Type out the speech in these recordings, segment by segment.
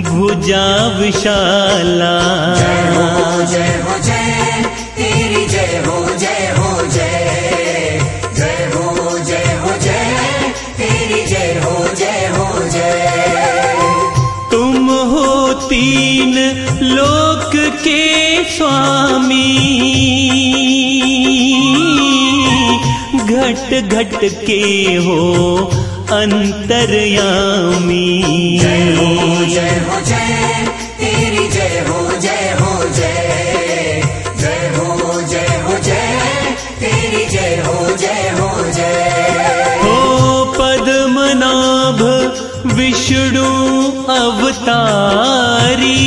भुजा विशाला जय हो जय तेरी जय हो जय हो जय जय हो जय हो जय तेरी जय हो जय हो जय तुम हो तीन लोक के स्वामी। घट घट के हो अंतर्यामी। जय हो जय तेरी जय हो जय हो जय। जय हो जय हो जय। तेरी जय हो जय हो जय। हो पद्मनाभ विष्णु अवतारी।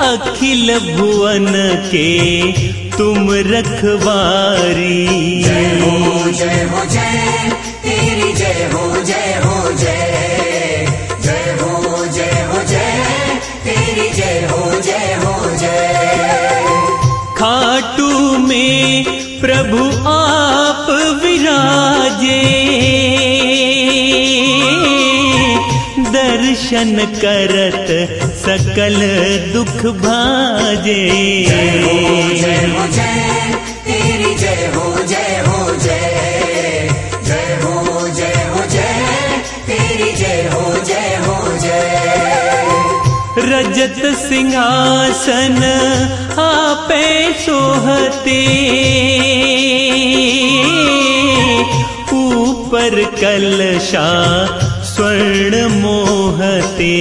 अखिल भुवन के तुम रखवारी। जय हो जय तेरी जय हो जय हो जय जय हो जय हो जय तेरी जय हो जय हो जय खाटू में प्रभु आप विराजे। दर्शन करत सकल दुख भाजे। रजत सिंहासन आपे सोहते। ऊपर कलशा स्वर्ण मोहते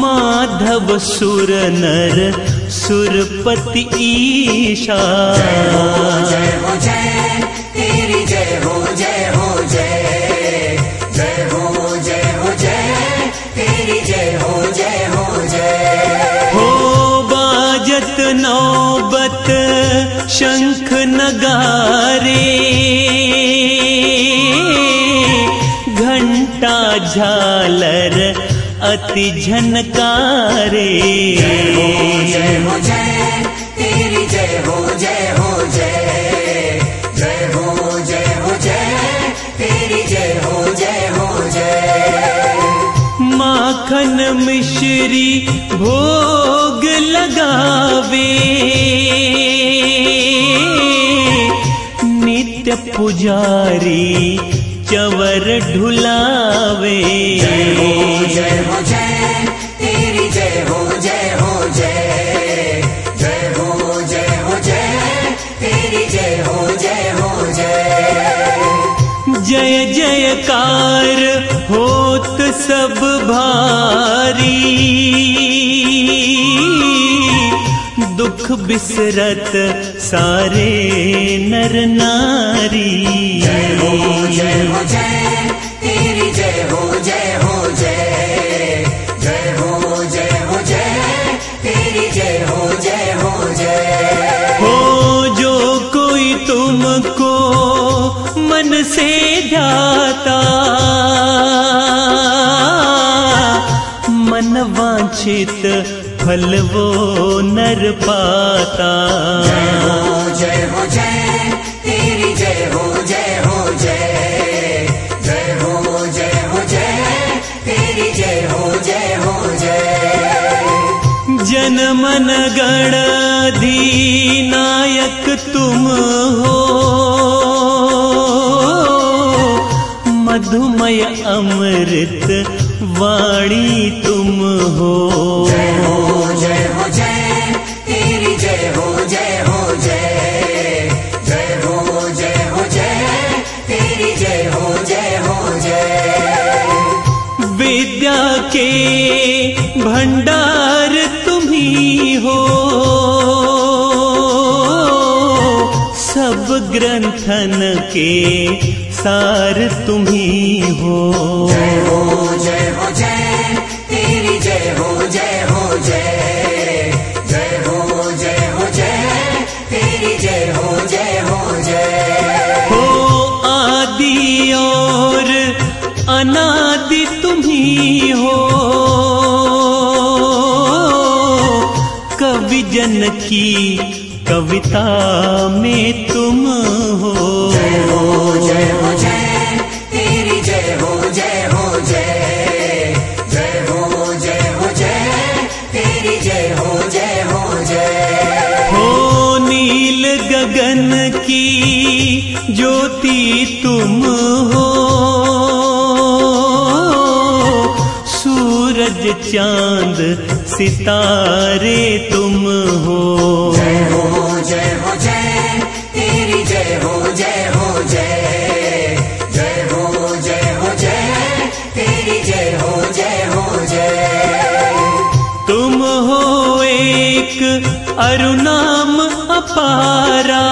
माधव सुर नर सुरपति ईशा। जय हो जय तेरी जय हो जय घंटा झालर अति झनकारे। जय माखन मिश्री भोग लगावे। नित्य पुजारी चवर ढुलावे। जय हो जय हो जय तेरी जय हो जय हो जय जय जयकार होत सब भारी। दुख बिसरत सारे नर नारी। जय हो जय, तेरी जय हो जय हो जय जय हो जय हो जय, तेरी जय हो जय हो जय। हो जो कोई तुमको मन से ध्याता, मन वांछित फल वो नर पाता। नायक तुम हो। मधुमय अमृत वाणी तुम हो। ग्रंथन के सार तुम्ही हो। जय हो जय हो जय तेरी जय हो जय हो जय जय हो जय हो जय तेरी जय हो जय हो जय हो आदि और अनादि तुम्ही हो। कवि जन की कविता में तुम हो। जय हो जय हो जय। तेरी जय हो जय हो जय। जय हो जय हो जय। तेरी जय हो जय हो जय। हो नील गगन की ज्योति तुम सूरज चाँद सितारे तुम हो। जय हो जय हो जय तेरी जय हो जय हो जय। जय हो जय हो जय तेरी जय हो जय हो जय। तुम हो एक अरुणाम अपारा।